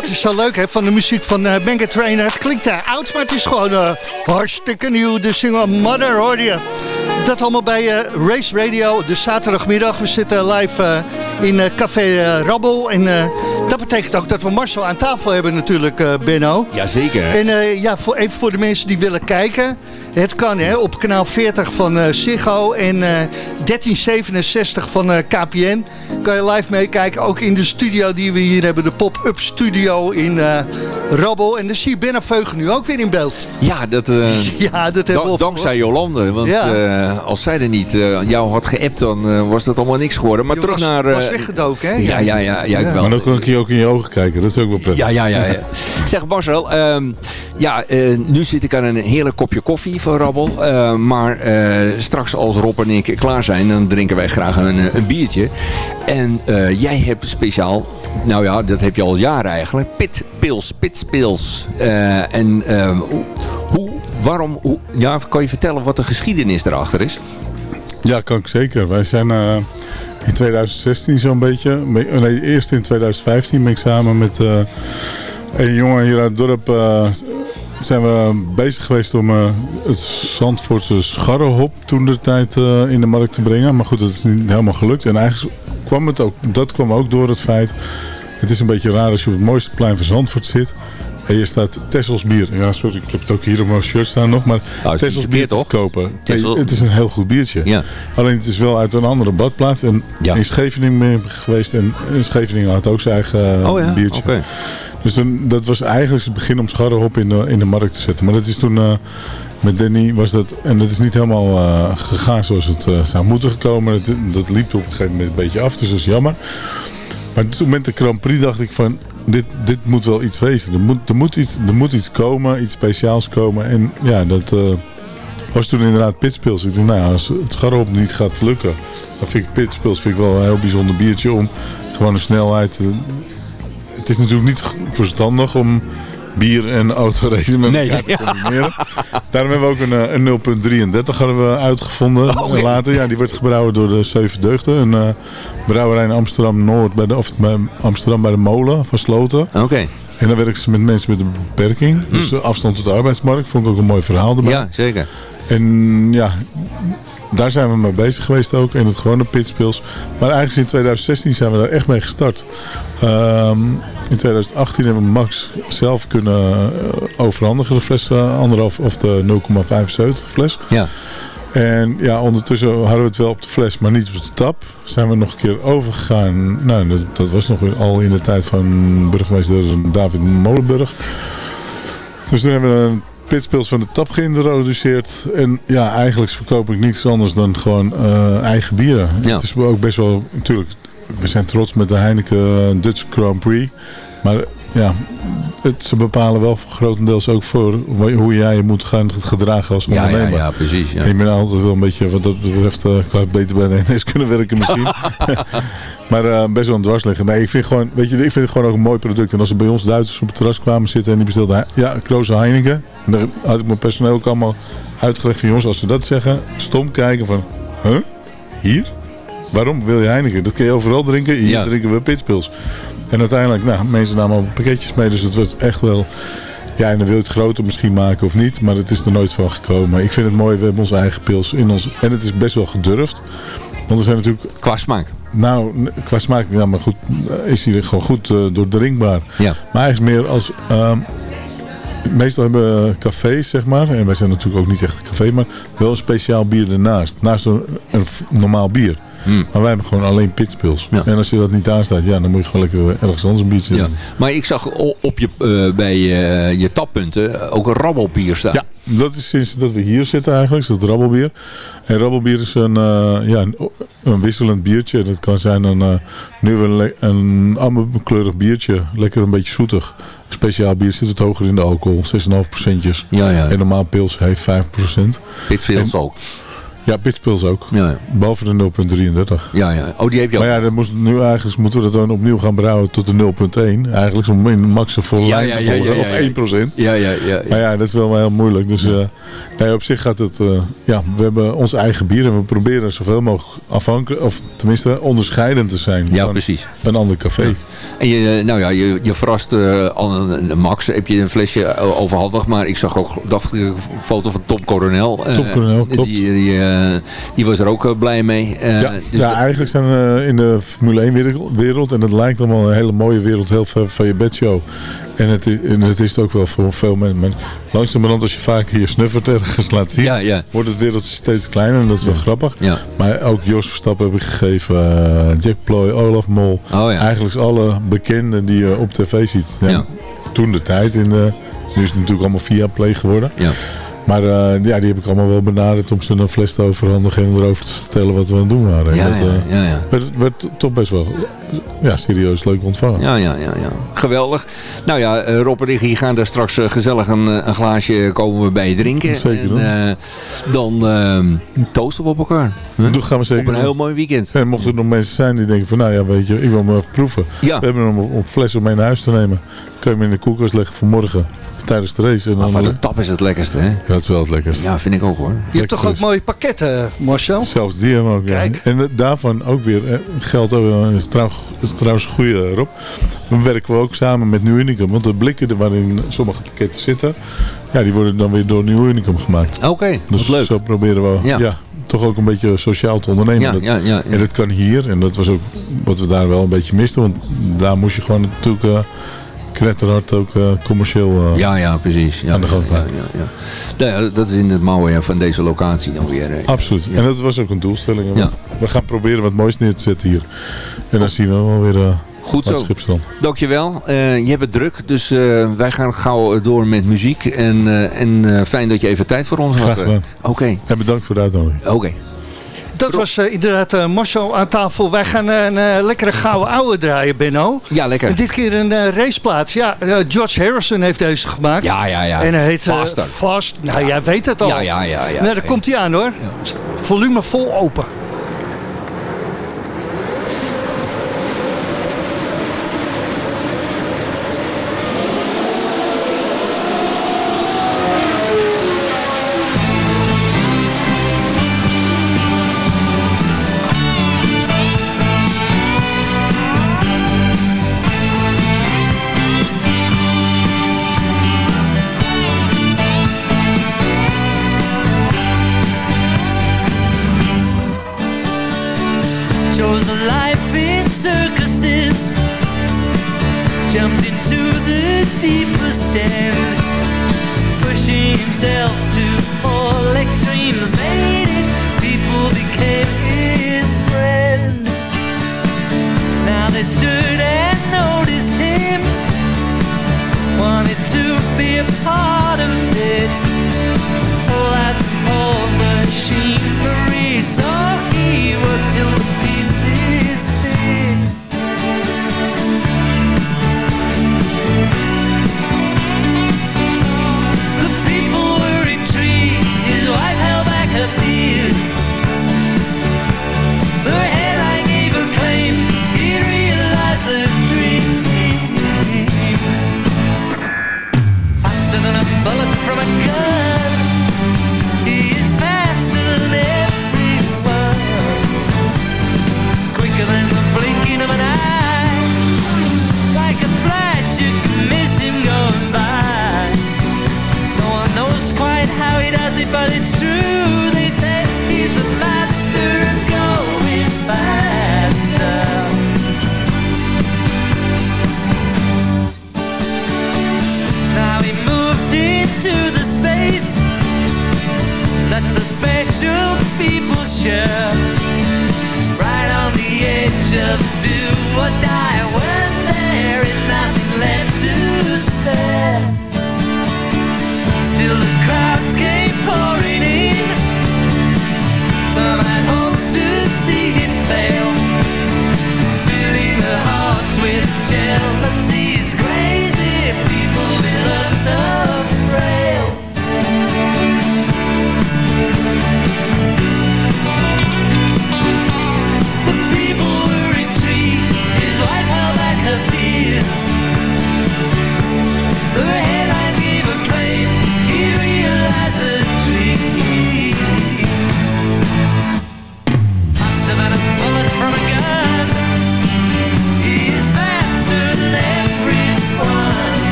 Dat is zo leuk hè, van de muziek van uh, Mega Trainer. Het klinkt daar oud, maar het is gewoon eh, hartstikke nieuw. De single Mother hoor je. Dat allemaal bij eh, Race Radio, de zaterdagmiddag. We zitten live eh, in eh, Café eh, Rabbel. En eh, betekent ook dat we Marcel aan tafel hebben natuurlijk, eh, Benno. Jazeker. En eh, ja, voor, even voor de mensen die willen kijken. Het kan hè, op kanaal 40 van eh Ziggo en eh 1367 van eh, KPN. Kan je live meekijken, ook in de studio die we hier hebben. De pop-up studio in eh Rabbel. En dan zie je Benno Veugen nu ook weer in beeld. Ja, dat, eh, <laughs> Ja, dat hebben we op- dankzij Jolande. Want Ja. eh, als zij er niet eh, jou had geappt, dan eh, was dat allemaal niks geworden. Maar Je terug was, naar... eh, was weggedoken hè? ja, ja, ja, ja, ik wel. Maar dan kan ik je ook in je ogen kijken. Dat is ook wel prettig. Ja, ja, ja. ja. Zeg Marcel, ehm, ja, eh, nu zit ik aan een heerlijk kopje koffie van Rabbel. Eh, maar eh, straks als Rob en ik klaar zijn, dan drinken wij graag een, een biertje. En jij hebt speciaal, nou ja, dat heb je al jaren eigenlijk, pitpils, pitspils. En eh, hoe, waarom, hoe, ja, kan je vertellen wat de geschiedenis erachter is? Ja, kan ik zeker. Wij zijn in 2016 zo'n beetje, nee, eerst in 2015 ben ik samen met eh, een jongen hier uit het dorp, eh, zijn we bezig geweest om eh, het Zandvoortse scharrehop toen de tijd in de markt te brengen. Maar goed, dat is niet helemaal gelukt. En eigenlijk kwam het ook, dat kwam ook door het feit, het is een beetje raar als je op het mooiste plein van Zandvoort zit. En je staat Tessels bier. Ja, sorry, ik heb het ook hier op mijn shirt staan nog. Maar Nou, het is Tessels een bier bier, te toch? kopen. Het is een heel goed biertje. Ja. Alleen het is wel uit een andere badplaats. En Ja. in Scheveningen ben ik geweest. En in Scheveningen had ook zijn eigen eh, Oh ja, biertje. Dus toen, dat was eigenlijk het begin om scharrehop in de, in de markt te zetten. Maar dat is toen eh, met Danny was dat... En dat is niet helemaal eh, gegaan zoals het zou moeten gekomen. Dat, dat liep op een gegeven moment een beetje af. Dus dat is jammer. Maar toen met de Grand Prix dacht ik van... Dit, dit moet wel iets wezen. Er moet, er, moet iets, er moet iets komen. Iets speciaals komen. En ja, dat... eh, was toen inderdaad pitspils. Ik dacht, nou, als het scharrehop niet gaat lukken, dan vind ik pitspils vind ik wel een heel bijzonder biertje om gewoon de snelheid. het is natuurlijk niet verstandig om bier en autoracen met Nee, elkaar te ja. combineren. Daarom hebben we ook een, eh, een 0.33 hadden we uitgevonden Oh, eh, later. Ja, die werd gebrouwen door de Zeven Deugden. Een eh, brouwerij in Amsterdam Noord, bij de, of bij Amsterdam bij de molen van Sloten. Oké, En dan werken ze met mensen met een beperking. Dus de afstand tot de arbeidsmarkt. Vond ik ook een mooi verhaal erbij. ja, zeker. En ja, daar zijn we mee bezig geweest ook. In het gewone pitspils. Maar eigenlijk in 2016 zijn we daar echt mee gestart. Ehm, in 2018 hebben we Max zelf kunnen eh, overhandigen. De fles eh, anderhalf of de 0,75 fles. Ja. En ja, ondertussen hadden we het wel op de fles, maar niet op de tap. Zijn we nog een keer overgegaan. Nou, dat, dat was nog al in de tijd van burgemeester David Molenburg. Dus toen hebben we een pitspils van de tap geïntroduceerd. En ja, eigenlijk verkoop ik niets anders dan gewoon eh, eigen bieren. Ja. Het is ook best wel, natuurlijk, we zijn trots met de Heineken Dutch Grand Prix. Maar ja, het, ze bepalen wel grotendeels ook voor hoe jij je moet gaan gedragen als Ja, ja, ondernemer. ja, precies. Ja. Ik ben altijd wel een beetje, wat dat betreft, ik had beter bij de NS kunnen werken misschien. <laughs> maar eh, best wel een dwars liggen. Nee, ik vind, gewoon, weet je, ik vind het gewoon ook een mooi product. En als er bij ons Duitsers op het terras kwamen zitten en die bestelden, ja, Kroze Heineken. En daar had ik mijn personeel ook allemaal uitgelegd van, jongens, als ze dat zeggen, stom kijken van, huh? Hier? Waarom wil je Heineken? Dat kun je overal drinken. Hier Ja. drinken we pitspils. En uiteindelijk, nou, mensen namen al pakketjes mee. Dus het werd echt wel Ja, en dan wil je het groter misschien maken of niet. Maar het is er nooit van gekomen. Ik vind het mooi, we hebben onze eigen pils in ons. En het is best wel gedurfd. Want er zijn natuurlijk... Qua smaak? Nou, qua smaak, ja, maar goed, eh, is hij gewoon goed eh, doordrinkbaar. Ja. Maar eigenlijk meer als... ehm, meestal hebben we cafés, zeg maar. En wij zijn natuurlijk ook niet echt een café, maar wel een speciaal bier ernaast. Naast een, een normaal bier. Hmm. Maar wij hebben gewoon alleen pitspils. Ja. En als je dat niet aanstaat, ja, dan moet je gewoon lekker ergens anders een biertje Ja. doen. Maar ik zag op je, eh, bij eh, je tappunten ook een rabbelbier staan. Ja, dat is sinds dat we hier zitten eigenlijk, is dat rabbelbier. En rabbelbier is een, eh, ja, een, een wisselend biertje. Dat kan zijn een, eh, nu een, een amberkleurig biertje, lekker een beetje zoetig. Speciaal bier zit het hoger in de alcohol, 6,5 procentjes. Ja, ja. En normaal pils heeft 5 procent. Pitpils ook. Ja, pitspils ook. Ja, ja. Behalve de 0,33. Ja, ja. Oh, die heb je ook. Maar ja, dan moest, nu eigenlijk moeten we dat dan opnieuw gaan brouwen tot de 0,1. Eigenlijk om in de max een volle Ja, lijn te volgen. Of ja. 1 procent. Ja, ja, ja. Maar ja, dat is wel heel moeilijk. Dus eh, nee, op zich gaat het... eh, ja, we hebben ons eigen bier en we proberen zoveel mogelijk afhankelijk... Of tenminste onderscheidend te zijn Ja, van precies. een ander café. En je, nou ja, je, je verrast eh, al een, Max, heb je een flesje eh, overhandigd. Maar ik zag ook dacht een foto van Tom Coronel. Eh, Tom Coronel, klopt. Die, die, die was er ook blij mee. Ja, dus ja dat- eigenlijk zijn we in de Formule 1 wereld, wereld... en het lijkt allemaal een hele mooie wereld, heel ver van je bedshow. En het, is, en het is het ook wel voor veel mensen. Maar langzamerhand als je vaker je snuffert ergens laat zien... Ja, ja. wordt het wereldje steeds kleiner en dat is wel grappig. Maar ook Jos Verstappen heb ik gegeven, eh, Jack Ploy, Olaf Mol. Oh ja. Eigenlijk alle bekenden die je op tv ziet. Toen de tijd, in de, nu is het natuurlijk allemaal via Play geworden. Ja. Maar eh, ja, die heb ik allemaal wel benaderd om ze een fles te overhandigen en erover te vertellen wat we aan het doen waren. En Ja, dat ja, eh, ja, ja. werd, werd toch best wel ja, serieus leuk ontvangen. Ja, ja, ja, ja. Geweldig. Nou ja, eh, Rob en Riggy gaan daar straks gezellig een, een glaasje komen we bij je drinken. Zeker en, dan eh, toosten we op elkaar. Huh? Dat gaan we zeker Op een doen. heel mooi weekend. En mochten er nog mensen zijn die denken van nou ja, weet je, ik wil hem even proeven. Ja. We hebben hem op, op fles om mee naar huis te nemen. Kun je hem in de koelkast leggen voor morgen tijdens de race. En Maar dan, van de tap is het lekkerste, hè? Ja, dat is wel het lekkerst. Ja, vind ik ook hoor. Je hebt toch ook mooie pakketten, Marcel? Zelfs die hebben we ook, ja. Kijk. En eh, daarvan ook weer, eh, geldt ook, eh, is trouwens, is trouwens een goede Rob. Dan werken we ook samen met New Unicum. Want de blikken waarin sommige pakketten zitten, ja, die worden dan weer door New Unicum gemaakt. Oké, Dus wat leuk. zo proberen we Ja. ja. toch ook een beetje sociaal te ondernemen. Ja, Dat- ja, ja, ja. En dat kan hier. En dat was ook wat we daar wel een beetje misten. Want daar moest je gewoon natuurlijk uh, knetterhard ook eh, commercieel eh, Ja, ja, precies. Ja, aan de gang ja, gaan. ja, ja. Nou ja, dat is in het mouwen van deze locatie dan weer. Absoluut. En dat was ook een doelstelling. Ja. We gaan proberen wat moois neer te zetten hier. En dan zien we wel weer uh, Goed zo. Dankjewel. Eh je hebt het druk, dus wij gaan gauw door met muziek. En, en fijn dat je even tijd voor ons had. Graag gedaan. Oké, En bedankt voor de uitnodiging. oké. Dat was eh, inderdaad Marcel aan tafel. Wij gaan eh, een lekkere gouden ouwe draaien, Benno. Ja, lekker. En dit keer een raceplaats. Ja, George Harrison heeft deze gemaakt. Ja, ja, ja. En hij heet Faster. Fast. Nou, jij weet het al. Ja, ja, ja. ja. nou, daar komt hij aan hoor. Volume vol open.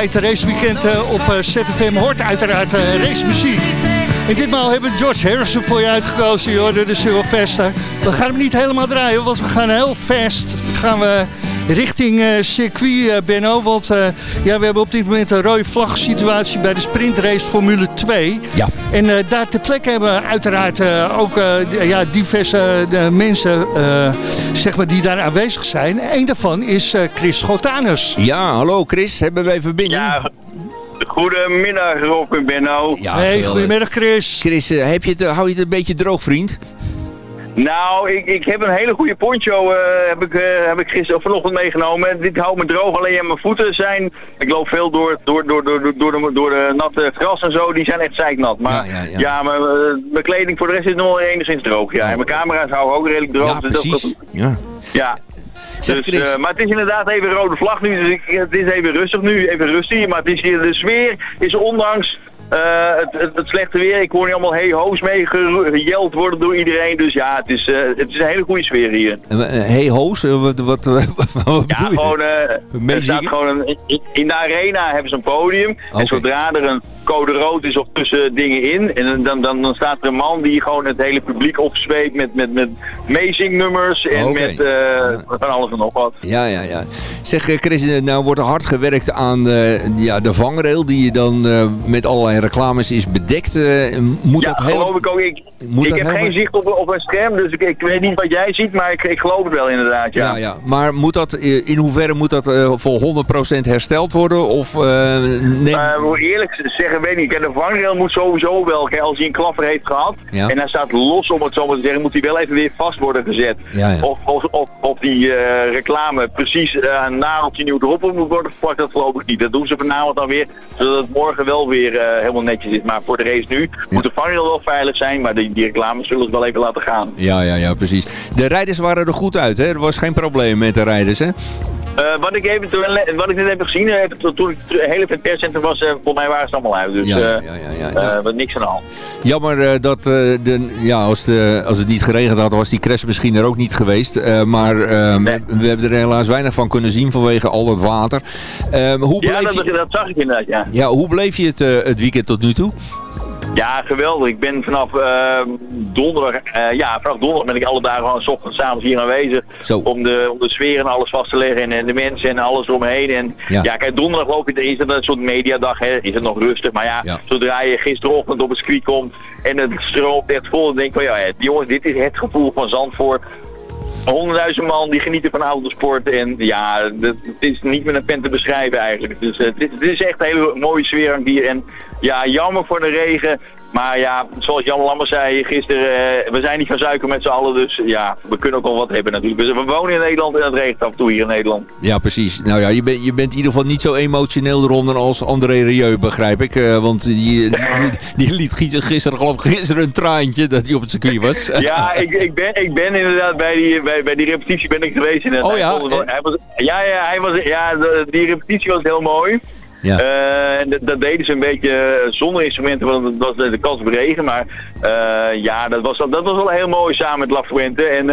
Bij het raceweekend eh, op eh, ZFM hoort uiteraard eh, racemuziek. En ditmaal hebben we George Harrison voor je uitgekozen, joh, de Sylvester. We gaan hem niet helemaal draaien, want we gaan heel fast gaan we richting eh, circuit, eh, Benno. Want eh, ja, we hebben op dit moment een rode vlag situatie bij de sprintrace Formule 2. Ja. En eh, daar ter plekke hebben we uiteraard eh, ook eh, ja, diverse mensen eh, zeg maar, die daar aanwezig zijn. Eén daarvan is eh, Chris Schotanus. Ja, hallo Chris, hebben wij verbinding? Ja, goedemiddag Rob en Benno. Ja, hey, goedemiddag Chris. Chris, heb je het, hou je het een beetje droog, vriend? Nou, ik, ik heb een hele goede poncho eh, heb ik, eh, heb ik gisteren vanochtend meegenomen. Dit houdt me droog, alleen aan mijn voeten zijn... Ik loop veel door, door, door, door, door, door, de, door de natte gras en zo, die zijn echt zeiknat. Maar Ja, ja, ja, ja. mijn, eh, mijn kleding voor de rest is nog wel enigszins droog. Ja. En mijn camera's houden ook redelijk droog. Ja, dus dat- precies. dat- Ja. Dus, maar het is inderdaad even rode vlag nu, dus ik, het is even rustig nu, even rustig. Maar het is hier, de sfeer is ondanks eh, het, het, het slechte weer, ik hoor niet allemaal hey ho's mee gejeld worden door iedereen. Dus ja, het is, eh, het is een hele goede sfeer hier. eh, hey Hoos, eh, wat, wat, wat, wat Ja, gewoon, er staat gewoon een, in, de arena hebben ze een podium. En zodra er een code rood is of tussen dingen in, en dan, dan, dan staat er een man die gewoon het hele publiek opzweept met, met, met meezingnummers en met eh, van alles en nog wat. Ja, ja, ja. Zeg eh, Chris, eh, nou wordt er hard gewerkt aan eh, ja, de vangrail die je dan met allerlei reclames is bedekt. Moet ja, dat geloof heel... ik ook. Ik, moet ik heb helemaal- geen zicht op, op een scherm, dus ik, ik weet niet wat jij ziet, maar ik, ik geloof het wel inderdaad, ja. Ja, ja. Maar moet dat, in hoeverre moet dat voor 100% hersteld worden? Of neem... Eerlijk zeggen, weet niet. Kijk, De vangrail moet sowieso wel, kijk, als hij een klapper heeft gehad Ja. en hij staat los om het zo maar te zeggen, moet hij wel even weer vast worden gezet. Ja, ja. Of, of, of, of die eh, reclame precies eh, een nageltje nieuw erop moet worden geplakt, dat geloof ik niet. Dat doen ze vanavond dan weer, zodat het morgen wel weer eh, helemaal netjes is. Maar voor de race nu moet de vangrail wel veilig zijn, maar die, die reclames zullen ze wel even laten gaan. Ja, ja, ja, precies. De rijders waren er goed uit, hè? Er was geen probleem met de rijders, hè? Eh, wat, ik even, wat ik net heb gezien, eh, to- toen ik het hele perscentrum was, eh, volgens mij waren ze allemaal uit. Dus Ja, ja, ja, ja, ja. wat niks aan de hand. Jammer dat de, ja, als, de, als het niet geregend had, was die crash misschien er ook niet geweest. Maar Nee. we hebben er helaas weinig van kunnen zien vanwege al dat water. Hoe, Ja, bleef dat, je, dat zag ik inderdaad, ja. ja, hoe bleef je het, het weekend tot nu toe? Ja, geweldig. Ik ben vanaf eh, donderdag, eh, ja, vanaf donderdag ben ik alle dagen gewoon 's ochtends, 's avonds hier aanwezig. Zo. Om de, om de sfeer en alles vast te leggen en, en de mensen en alles omheen. En Ja. ja, kijk, donderdag loop je, is het een soort mediadag, hè, is het nog rustig. Maar ja, Ja. zodra je gisterochtend op het circuit komt en het stroomt echt vol, dan denk ik van ja, jongens, dit is het gevoel van Zandvoort. Honderdduizend man die genieten van autosport en ja, het is niet met een pen te beschrijven eigenlijk. Dus het is, is echt een hele mooie sfeer hier en ja, jammer voor de regen. Maar ja, zoals Jan Lammer zei gisteren, eh, we zijn niet van suiker met z'n allen, dus ja, we kunnen ook wel wat hebben natuurlijk. Dus we wonen in Nederland en het regent af en toe hier in Nederland. Ja, precies. Nou ja, je, bent je bent in ieder geval niet zo emotioneel eronder als André Rieu, begrijp ik. Eh, want die, die, die liet gisteren, geloof ik, gisteren een traantje dat hij op het circuit was. <laughs> Ja, ik, ik, ben, ik ben inderdaad bij die, bij, bij die repetitie ben ik geweest. Inderdaad. Oh ja? Hij was, ja, ja, hij was, ja die repetitie was heel mooi. Ja. Eh, en dat, dat deden ze een beetje eh, zonder instrumenten, want het was de kans op. Maar eh, ja, dat was, dat was wel heel mooi samen met La Fuente. En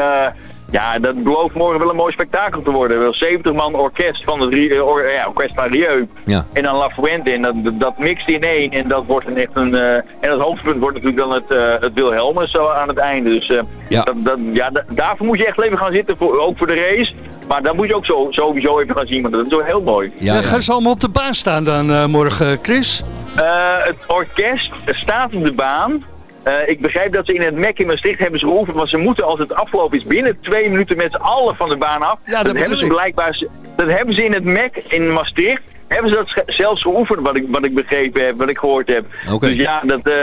ja, dat belooft morgen wel een mooi spektakel te worden. Wel 70 man orkest van het eh, or- ja, orkest van Rieu. Ja. En dan La Fuente. En dat, mixt in één. En dat wordt een echt een. eh, en het hoogtepunt wordt natuurlijk dan het, eh het Wilhelmus zo aan het einde. Dus eh, Ja. dat, dat, ja, da- daarvoor moet je echt even gaan zitten. Voor, ook voor de race. Maar dat moet je ook zo, sowieso even gaan zien, want dat is zo heel mooi. Ja, Gaan ze allemaal op de baan staan dan eh, morgen, Chris? Eh, het orkest staat op de baan. Eh, ik begrijp dat ze in het MEC in Maastricht hebben ze geoefend, want ze moeten als het afgelopen is binnen twee minuten met z'n allen van de baan af. Ja, dat hebben ze blijkbaar, dat hebben ze in het MEC in Maastricht, hebben ze dat zelfs geoefend, wat ik, wat ik begrepen heb, wat ik gehoord heb. Dus ja, dat, eh,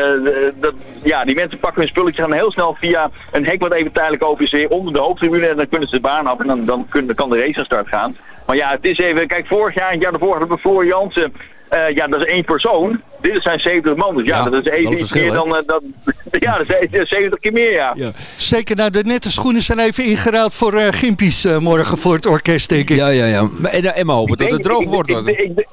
dat, ja, die mensen pakken hun spulletjes gaan heel snel via een hek wat even tijdelijk open is weer onder de hoofdtribune en dan kunnen ze de baan af en dan, dan kan de race aan start gaan. Maar ja, het is even, kijk vorig jaar, het jaar daarvoor hadden we Floor Jansen, Eh, ja, dat is één persoon. Dit zijn 70 man, dus ja, Ja, dat is een iets meer dan, eh, dat, <laughs> ja, dat is 70 keer meer, ja. Zeker, nou de nette schoenen zijn even ingeruild voor eh Gimpies eh, morgen voor het orkest, denk ik. Ja, ja, ja. Maar- En, en maar hopen dat het droog ik- wordt. ik- hoor. ik- ik-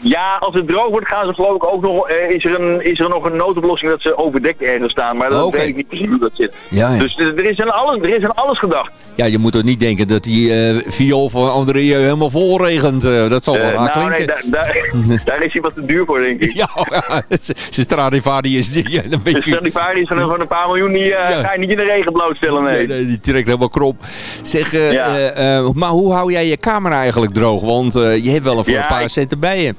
ja, als het droog wordt gaan ze geloof ik ook nog, eh, is, er een, is er nog een noodoplossing dat ze overdekt ergens staan. Maar dat weet ik niet precies hoe dat zit. Ja, ja. Dus er er is, aan alles, er is aan alles gedacht. Ja, je moet toch niet denken dat die eh viool van André helemaal vol regent. Eh, dat zal wel Eh, raar nou nee, daar, daar, <laughs> daar is hij wat te duur voor denk ik. Ja, ja, <laughs> zijn Stradivari is die. Dan De weet je, Stradivarius van, een- van een paar miljoen, die eh, Ja. ga je niet in de regen blootstellen, nee. Nee, die trekt helemaal krop. Zeg, eh, Ja. eh, eh, maar hoe hou jij je camera eigenlijk droog? Want eh, je hebt wel een, voor Ja, een paar centen bij je.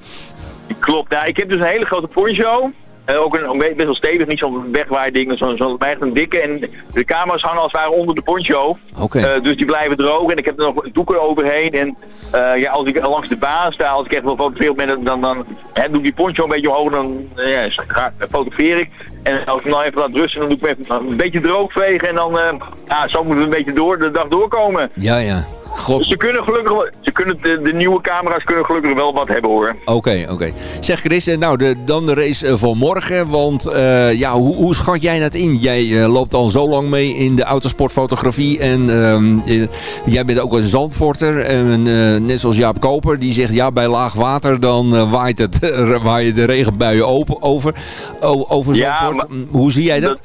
Klopt, nou, ik heb dus een hele grote poncho. Eh, ook een, een be- best wel stevig, niet zo'n wegwaaiding, zo'n zo, echt een dikke. En de camera's hangen als het ware onder de poncho. Eh, dus die blijven droog en ik heb er nog doeken overheen. En eh, ja, als ik langs de baan sta, als ik echt wel fotografeer ben, dan, dan, dan hè, doe ik die poncho een beetje omhoog, dan ja, fotografeer ik. En als ik hem dan even laat rusten, dan doe ik hem even een beetje droog vegen. En dan, eh, ja, zo moeten we een beetje door, de dag doorkomen. Ja, ja. God. Dus ze kunnen gelukkig, ze kunnen, de, de nieuwe camera's kunnen gelukkig wel wat hebben hoor. Oké, oké. Zeg Chris, eh, nou de, dan de race eh, van morgen. Want ja, hoe, hoe schat jij dat in? Jij loopt al zo lang mee in de autosportfotografie. En ehm, eh, jij bent ook een zandvorter. En, net zoals Jaap Koper. Die zegt ja, bij laag water dan waait, het, <laughs> waaien de regenbuien open, over, over Ja, Zandvoort. Maar- hoe zie jij dat?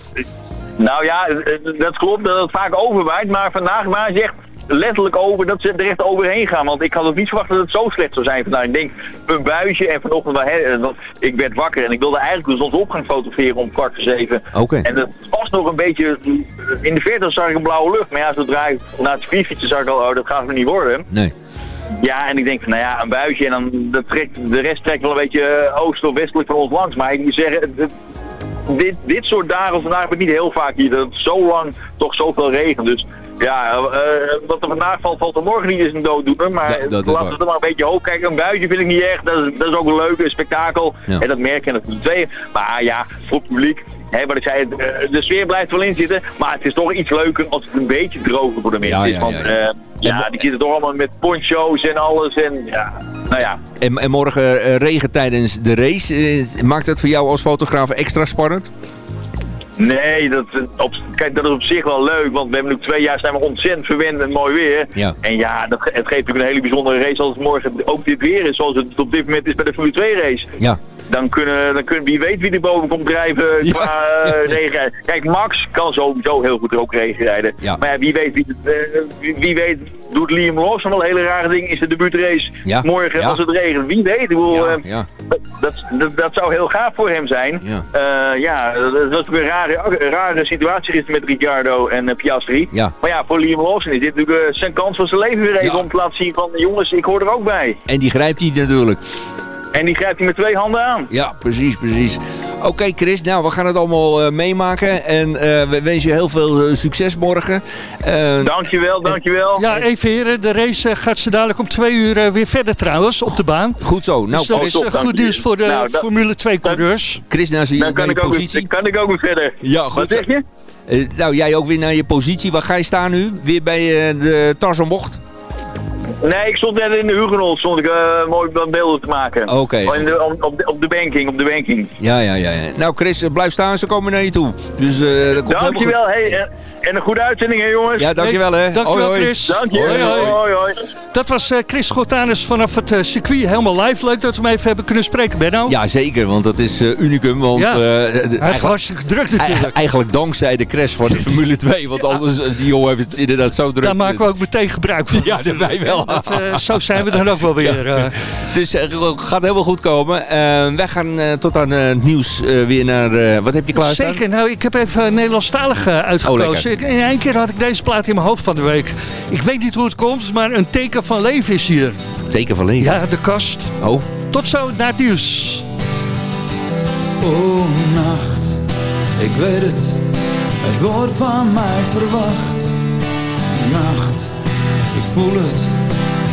Nou ja, eh, dat klopt dat het vaak overwaait, maar vandaag waren ze echt letterlijk over dat ze er echt overheen gaan. Want ik had ook niet verwacht dat het zo slecht zou zijn vandaag. Ik denk, een buisje en vanochtend, hè, eh, ik werd wakker en ik wilde eigenlijk de zonsopgang fotograferen om kwart voor zeven. Oké. En dat was nog een beetje, in de verte zag ik een blauwe lucht, maar ja, zodra ik naar het fietsen zag ik al, oh, dat gaat me niet worden. Nee. Ja, en ik denk van, nou ja, een buisje en dan dat trekt, de rest trekt wel een beetje eh, oost of westelijk van ons langs. Maar ik moet zeggen, het- dit, dit soort dagen vandaag heb ik niet heel vaak hier, dat het zo lang toch zoveel regent. Dus ja, eh, wat er vandaag valt, valt er morgen niet eens een dooddoener. Maar Dat- dat is laten we er maar een beetje hoog kijken. Een buisje vind ik niet echt, dat is, dat is ook een leuk een spektakel. Ja. En dat merk je natuurlijk twee. Maar ja, voor het publiek, hè, wat ik zei, eh, de sfeer blijft wel in zitten. Maar het is toch iets leuker als het een beetje droger voor de mensen Ja, is. ja, Want ja, ja, die zitten toch allemaal met poncho's en alles. En ja, nou ja. En, en morgen eh, regen tijdens de race. eh, maakt dat voor jou als fotograaf extra spannend? Nee, dat, op, kijk, dat is op zich wel leuk, want we hebben nu twee jaar zijn we ontzettend verwend met mooi weer. Ja. En ja, dat, het geeft natuurlijk een hele bijzondere race als het morgen ook dit weer is, zoals het op dit moment is bij de Formule 2 race. Ja. Dan kunnen, dan kunnen wie weet wie er boven komt drijven qua eh, regen. Kijk, Max kan sowieso heel goed ook regen rijden. Ja. Maar ja, wie weet, wie, eh, wie, wie weet doet Liam Lawson wel hele rare dingen. Is de debuutrace Ja. morgen als het regent? Wie weet. Ik bedoel, eh, ja. dat, dat, dat zou heel gaaf voor hem zijn. Ja. Ja, dat was weer een een rare situatie gisteren met Ricciardo en eh, Piastri. Ja. Maar ja, voor Liam Lawson is dit natuurlijk eh, zijn kans van zijn leven weer even om te laten zien van jongens, ik hoor er ook bij. En die grijpt hij natuurlijk. En die grijpt hij met twee handen aan. Ja, precies, precies. Oké Chris, nou we gaan het allemaal eh, meemaken. En eh, we wensen je heel veel eh, succes morgen. Eh, Dankjewel, dankjewel. Ja, even heren, de race gaat ze dadelijk om twee uur weer verder trouwens, op de baan. goed zo. Nou dus dat oh, is top, goed je. nieuws voor de Nou, dat- Formule 2 coureurs. Chris, naar, je, Dan kan naar ik, je ook, weer- positie. kan ik ook weer verder. Ja, goed Wat zeg je? Nou, jij ook weer naar je positie. Waar ga je staan nu? Weer bij de Tarzanbocht? Nee, ik stond net in de Hugenot, stond ik eh, mooi beelden te maken. Oké. Oh, in de- op, op, de, op de banking, op de banking. Ja, ja, ja, ja. Nou Chris, eh, blijf staan. Ze komen naar je toe. Dus eh dat komt helemaal goed. Dankjewel, hey, en, en een goede uitzending hè jongens. Ja, dankjewel hè. Dankjewel Hoi, hoi. Chris. Dank je. Hoi, hoi. hoi, hoi. Dat was eh, Chris Schotanus vanaf het circuit, helemaal live. Leuk dat we hem even hebben kunnen spreken, Benno. Ja, zeker. Want dat is eh, unicum. Want Ja. eh, Hij eigenlijk, hartstikke druk natuurlijk. ei- eigenlijk dankzij de crash van de <laughs> Formule 2. Want anders, die jongen heeft het inderdaad zo druk. Daar maken we ook meteen gebruik van. Ja, wij wel. <laughs> Dat, eh, zo zijn we dan ook wel weer. eh. Dus het gaat helemaal goed komen. Eh, wij gaan eh, tot aan eh, het nieuws eh, weer naar... eh, wat heb je klaarstaan? Zeker, nou ik heb even Nederlandstalig eh, uitgekozen. Oh, in één keer had ik deze plaat in mijn hoofd van de week. Ik weet niet hoe het komt, maar een teken van leven is hier. Teken van leven. Ja, de kast. Oh. Tot zo, naar het nieuws. O nacht, ik weet het, het wordt van mij verwacht. Nacht, ik voel het,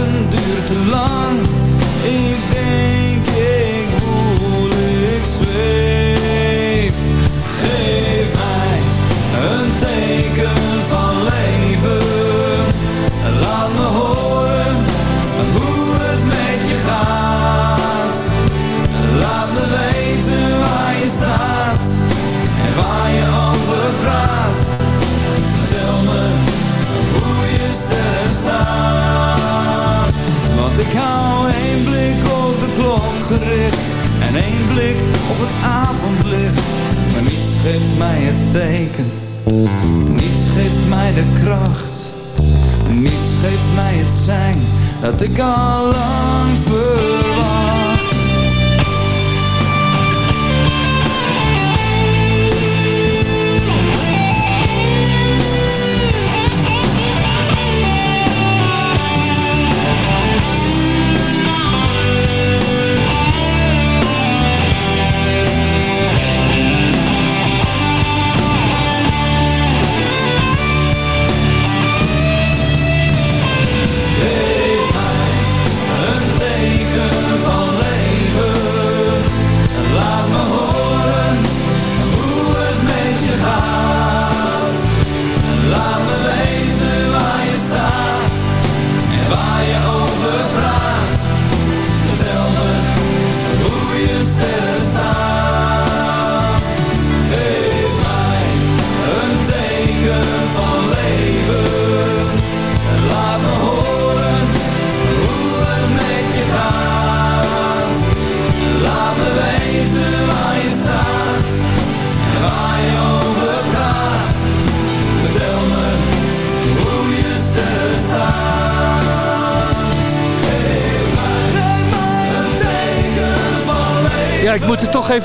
Wachten duurt te lang, ik denk ik voel ik zweef. Geef mij een teken van leven, laat me horen hoe het met je gaat. Laat me weten waar je staat en waar je over praat. Vertel me hoe je sterren staan. Want ik hou één blik op de klok gericht en één blik op het avondlicht. Maar niets geeft mij het teken, niets geeft mij de kracht. Niets geeft mij het zijn dat ik al lang verwacht.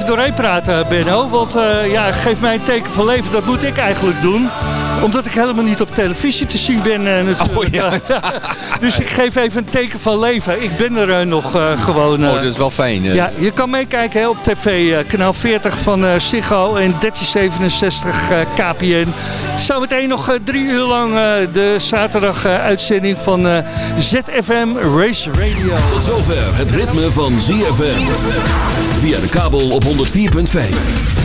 Even doorheen praten, Benno. Want eh, ja, geef mij een teken van leven, dat moet ik eigenlijk doen. Omdat ik helemaal niet op televisie te zien ben eh, natuurlijk. <laughs> dus ik geef even een teken van leven. Ik ben er eh, nog eh, gewoon. Oh, dat is wel fijn. ja, je kan meekijken hè, op tv, eh, kanaal 40 van eh Ziggo en 1367 eh, KPN. Zometeen nog drie uur lang eh, de zaterdag uitzending van eh, ZFM Race Radio. Tot zover het ritme van ZFM. Via de kabel op 104.5.